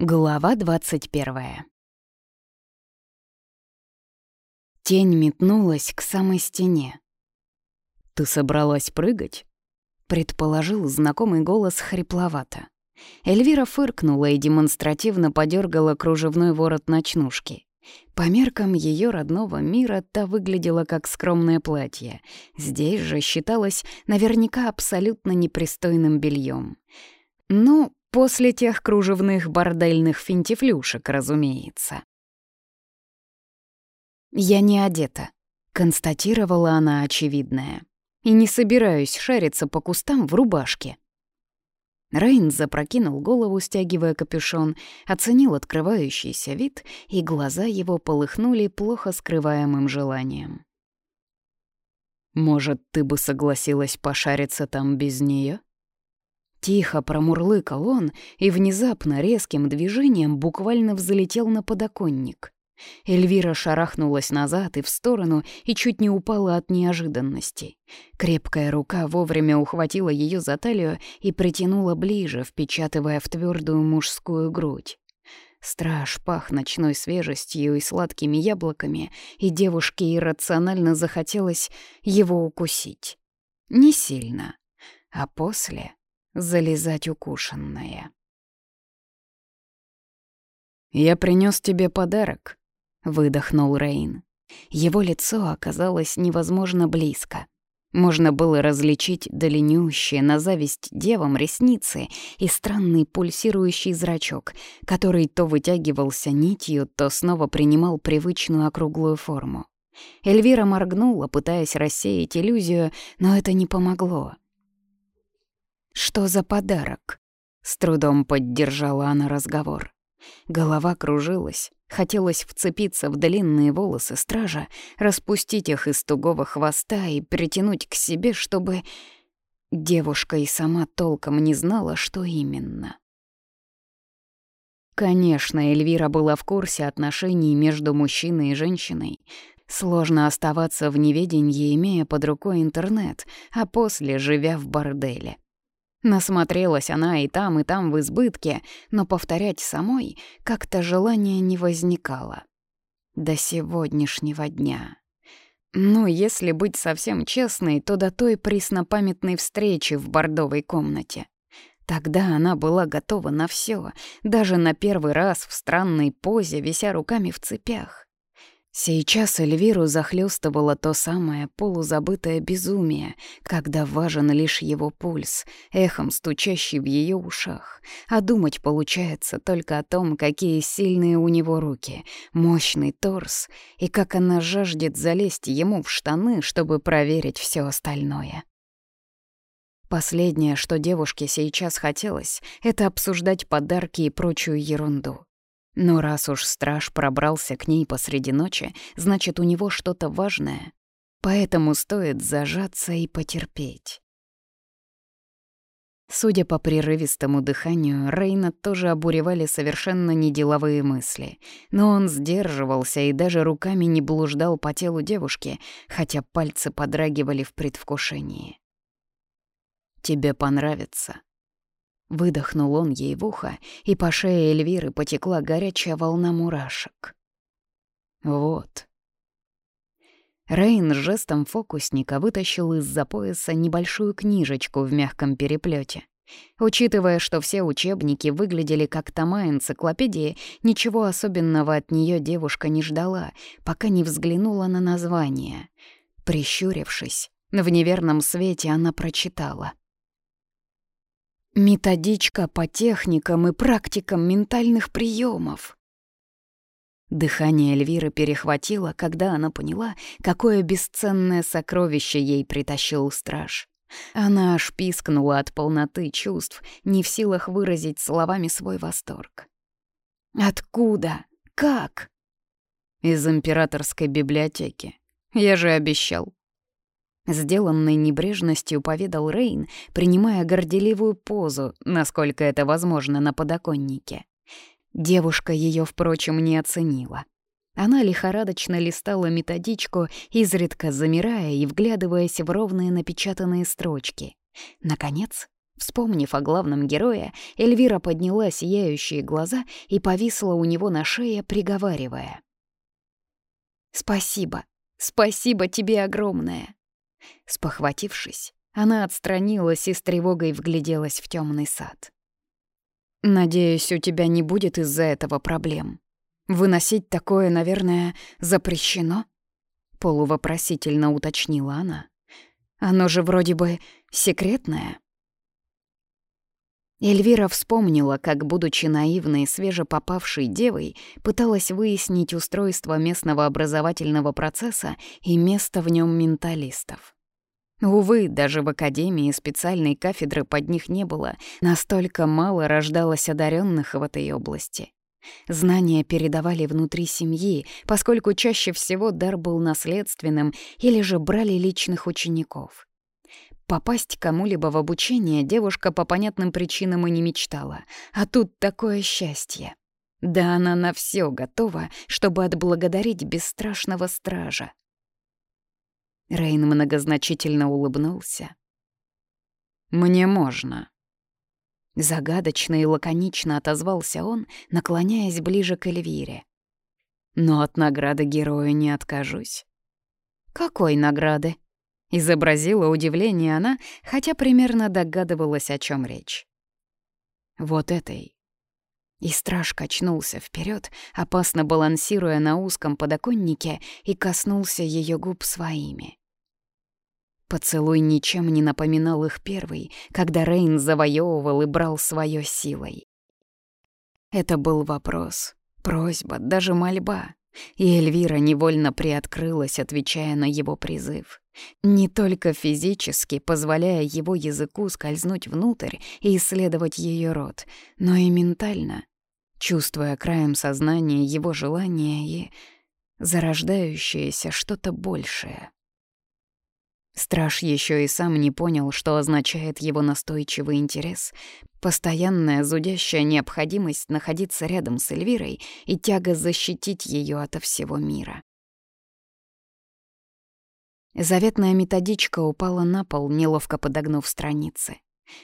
Глава двадцать первая. Тень метнулась к самой стене. «Ты собралась прыгать?» — предположил знакомый голос хрипловато. Эльвира фыркнула и демонстративно подергала кружевной ворот ночнушки. По меркам ее родного мира та выглядела как скромное платье. Здесь же считалось наверняка абсолютно непристойным бельем. Ну, После тех кружевных бордельных финтифлюшек, разумеется. «Я не одета», — констатировала она очевидное. «И не собираюсь шариться по кустам в рубашке». Рейн запрокинул голову, стягивая капюшон, оценил открывающийся вид, и глаза его полыхнули плохо скрываемым желанием. «Может, ты бы согласилась пошариться там без нее? Тихо промурлыкал он и внезапно резким движением буквально взлетел на подоконник. Эльвира шарахнулась назад и в сторону и чуть не упала от неожиданности. Крепкая рука вовремя ухватила ее за талию и притянула ближе, впечатывая в твердую мужскую грудь. Страж пах ночной свежестью и сладкими яблоками, и девушке иррационально захотелось его укусить. Не сильно, а после залезать укушенное. «Я принес тебе подарок», — выдохнул Рейн. Его лицо оказалось невозможно близко. Можно было различить длиннющие на зависть девам ресницы и странный пульсирующий зрачок, который то вытягивался нитью, то снова принимал привычную округлую форму. Эльвира моргнула, пытаясь рассеять иллюзию, но это не помогло. «Что за подарок?» С трудом поддержала она разговор. Голова кружилась, хотелось вцепиться в длинные волосы стража, распустить их из тугого хвоста и притянуть к себе, чтобы... Девушка и сама толком не знала, что именно. Конечно, Эльвира была в курсе отношений между мужчиной и женщиной. Сложно оставаться в неведении, имея под рукой интернет, а после живя в борделе. Насмотрелась она и там, и там в избытке, но повторять самой как-то желания не возникало. До сегодняшнего дня. Ну, если быть совсем честной, то до той преснопамятной встречи в бордовой комнате. Тогда она была готова на все, даже на первый раз в странной позе, вися руками в цепях. Сейчас Эльвиру захлестывало то самое полузабытое безумие, когда важен лишь его пульс, эхом стучащий в ее ушах. А думать получается только о том, какие сильные у него руки, мощный торс, и как она жаждет залезть ему в штаны, чтобы проверить все остальное. Последнее, что девушке сейчас хотелось, это обсуждать подарки и прочую ерунду. Но раз уж страж пробрался к ней посреди ночи, значит, у него что-то важное. Поэтому стоит зажаться и потерпеть. Судя по прерывистому дыханию, Рейна тоже обуревали совершенно неделовые мысли. Но он сдерживался и даже руками не блуждал по телу девушки, хотя пальцы подрагивали в предвкушении. «Тебе понравится», Выдохнул он ей в ухо, и по шее Эльвиры потекла горячая волна мурашек. «Вот». Рейн жестом фокусника вытащил из-за пояса небольшую книжечку в мягком переплете. Учитывая, что все учебники выглядели как тома энциклопедии, ничего особенного от нее девушка не ждала, пока не взглянула на название. Прищурившись, в неверном свете она прочитала. Методичка по техникам и практикам ментальных приемов. Дыхание Эльвиры перехватило, когда она поняла, какое бесценное сокровище ей притащил страж. Она аж пискнула от полноты чувств, не в силах выразить словами свой восторг. «Откуда? Как?» «Из императорской библиотеки. Я же обещал. Сделанной небрежностью поведал Рейн, принимая горделивую позу, насколько это возможно на подоконнике. Девушка ее, впрочем, не оценила. Она лихорадочно листала методичку, изредка замирая и вглядываясь в ровные напечатанные строчки. Наконец, Вспомнив о главном герое, Эльвира подняла сияющие глаза и повисла у него на шее, приговаривая. «Спасибо, спасибо тебе огромное!» Спохватившись, она отстранилась и с тревогой вгляделась в темный сад. «Надеюсь, у тебя не будет из-за этого проблем. Выносить такое, наверное, запрещено?» Полувопросительно уточнила она. «Оно же вроде бы секретное». Эльвира вспомнила, как, будучи наивной, свежепопавшей девой, пыталась выяснить устройство местного образовательного процесса и место в нем менталистов. Увы, даже в академии специальной кафедры под них не было, настолько мало рождалось одаренных в этой области. Знания передавали внутри семьи, поскольку чаще всего дар был наследственным или же брали личных учеников. Попасть кому-либо в обучение девушка по понятным причинам и не мечтала. А тут такое счастье. Да она на все готова, чтобы отблагодарить бесстрашного стража. Рейн многозначительно улыбнулся. «Мне можно». Загадочно и лаконично отозвался он, наклоняясь ближе к Эльвире. «Но от награды герою не откажусь». «Какой награды?» Изобразила удивление она, хотя примерно догадывалась, о чем речь. Вот этой. И страж качнулся вперед, опасно балансируя на узком подоконнике, и коснулся ее губ своими. Поцелуй ничем не напоминал их первый, когда Рейн завоевывал и брал свое силой. Это был вопрос, просьба, даже мольба, и Эльвира невольно приоткрылась, отвечая на его призыв. Не только физически, позволяя его языку скользнуть внутрь и исследовать ее рот, но и ментально, чувствуя краем сознания его желания и зарождающееся что-то большее. Страж еще и сам не понял, что означает его настойчивый интерес, постоянная зудящая необходимость находиться рядом с Эльвирой и тяга защитить ее ото всего мира. Заветная методичка упала на пол, неловко подогнув страницы.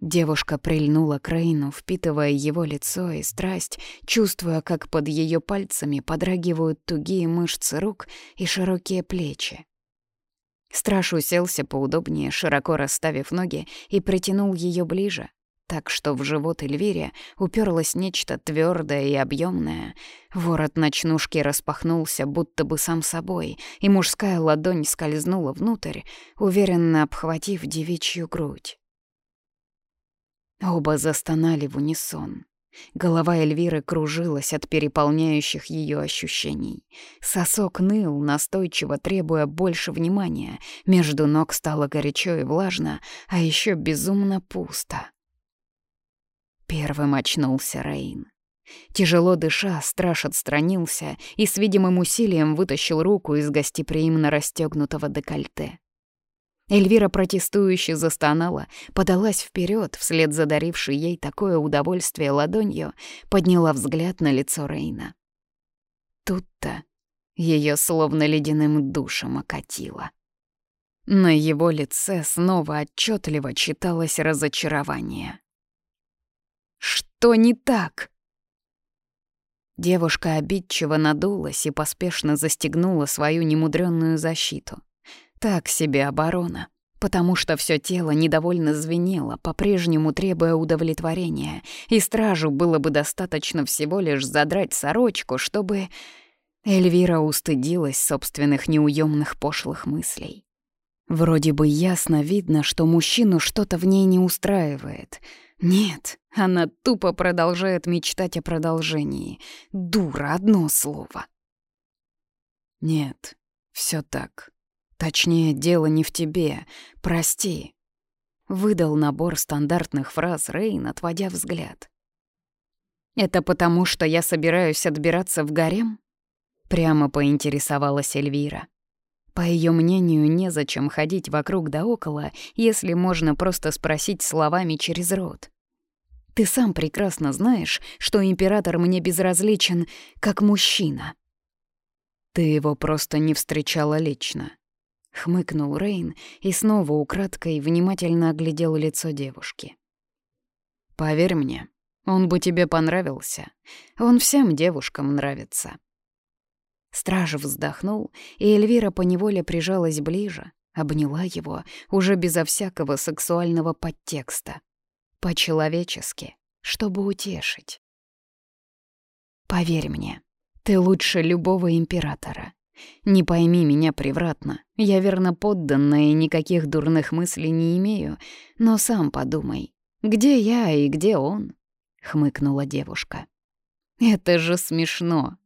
Девушка прильнула к Рейну, впитывая его лицо и страсть, чувствуя, как под ее пальцами подрагивают тугие мышцы рук и широкие плечи. Страж уселся поудобнее, широко расставив ноги, и притянул ее ближе, так что в живот Эльвире уперлось нечто твердое и объемное. Ворот ночнушки распахнулся, будто бы сам собой, и мужская ладонь скользнула внутрь, уверенно обхватив девичью грудь. Оба застонали в унисон. Голова Эльвиры кружилась от переполняющих ее ощущений. Сосок ныл, настойчиво требуя больше внимания. Между ног стало горячо и влажно, а еще безумно пусто. Первым очнулся Рейн. Тяжело дыша, страж отстранился и с видимым усилием вытащил руку из гостеприимно расстегнутого декольте. Эльвира протестующе застонала, подалась вперед, вслед за дарившей ей такое удовольствие ладонью, подняла взгляд на лицо Рейна. Тут-то ее словно ледяным душем окатило. На его лице снова отчетливо читалось разочарование. Что не так? Девушка обидчиво надулась и поспешно застегнула свою немудренную защиту. Так себе оборона, потому что все тело недовольно звенело, по-прежнему требуя удовлетворения, и стражу было бы достаточно всего лишь задрать сорочку, чтобы... Эльвира устыдилась собственных неуемных пошлых мыслей. Вроде бы ясно видно, что мужчину что-то в ней не устраивает — нет, она тупо продолжает мечтать о продолжении. Дура, одно слово. Нет, все так. Точнее, дело не в тебе. Прости. Выдал набор стандартных фраз Рейн, отводя взгляд. «Это потому, что я собираюсь отбираться в гарем?» Прямо поинтересовалась Эльвира. По ее мнению, незачем ходить вокруг да около, если можно просто спросить словами через рот. Ты сам прекрасно знаешь, что император мне безразличен как мужчина. Ты его просто не встречала лично. Хмыкнул Рейн и снова украдкой внимательно оглядел лицо девушки. Поверь мне, он бы тебе понравился. Он всем девушкам нравится. Страж вздохнул, и Эльвира поневоле прижалась ближе, обняла его, уже безо всякого сексуального подтекста. По-человечески, чтобы утешить. «Поверь мне, ты лучше любого императора. Не пойми меня превратно, я верно подданная и никаких дурных мыслей не имею, но сам подумай, где я и где он?» — хмыкнула девушка. «Это же смешно.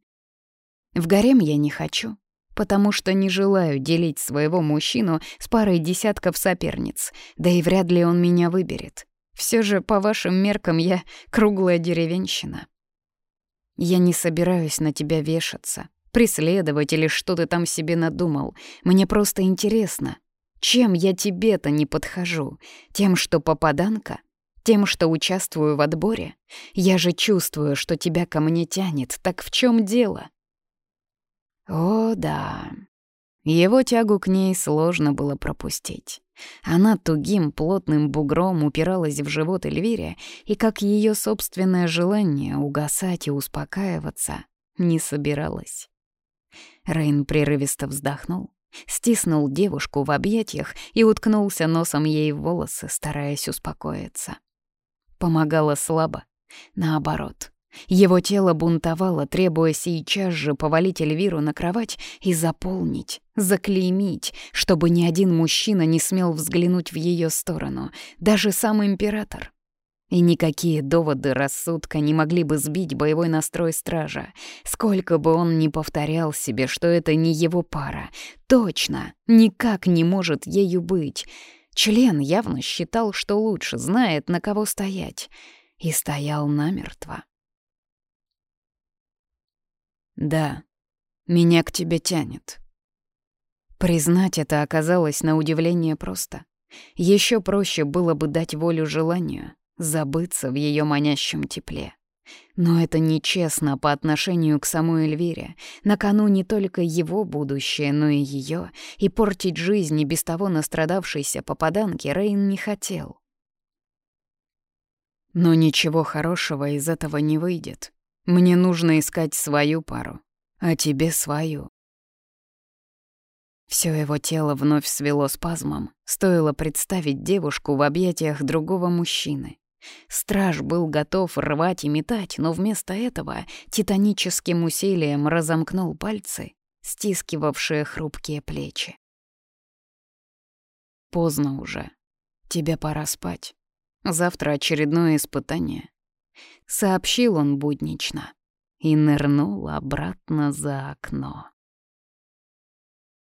В гарем я не хочу, потому что не желаю делить своего мужчину с парой десятков соперниц, да и вряд ли он меня выберет. Все же, по вашим меркам, я круглая деревенщина. Я не собираюсь на тебя вешаться, преследовать или что ты там себе надумал. Мне просто интересно, чем я тебе-то не подхожу? Тем, что попаданка? Тем, что участвую в отборе? Я же чувствую, что тебя ко мне тянет. Так в чем дело? О, да. Его тягу к ней сложно было пропустить. Она тугим, плотным бугром упиралась в живот Эльвире, и как ее собственное желание угасать и успокаиваться не собиралась. Рейн прерывисто вздохнул, стиснул девушку в объятиях и уткнулся носом ей в волосы, стараясь успокоиться. Помогало слабо, наоборот. Его тело бунтовало, требуя сейчас же повалить Эльвиру на кровать и заполнить, заклеймить, чтобы ни один мужчина не смел взглянуть в ее сторону, даже сам император. И никакие доводы рассудка не могли бы сбить боевой настрой стража. Сколько бы он ни повторял себе, что это не его пара, точно, никак не может ею быть. Член явно считал, что лучше знает, на кого стоять, и стоял намертво. Да, меня к тебе тянет. Признать это оказалось на удивление просто. Еще проще было бы дать волю желанию, забыться в ее манящем тепле. Но это нечестно по отношению к самой Эльвире. На кону не только его будущее, но и ее, и портить жизнь и без того настрадавшейся попаданки Рейн не хотел. Но ничего хорошего из этого не выйдет. Мне нужно искать свою пару, а тебе свою. Все его тело вновь свело спазмом, стоило представить девушку в объятиях другого мужчины. Страж был готов рвать и метать, но вместо этого титаническим усилием разомкнул пальцы, стискивавшие хрупкие плечи. Поздно уже. Тебе пора спать. Завтра очередное испытание. Сообщил он буднично и нырнул обратно за окно.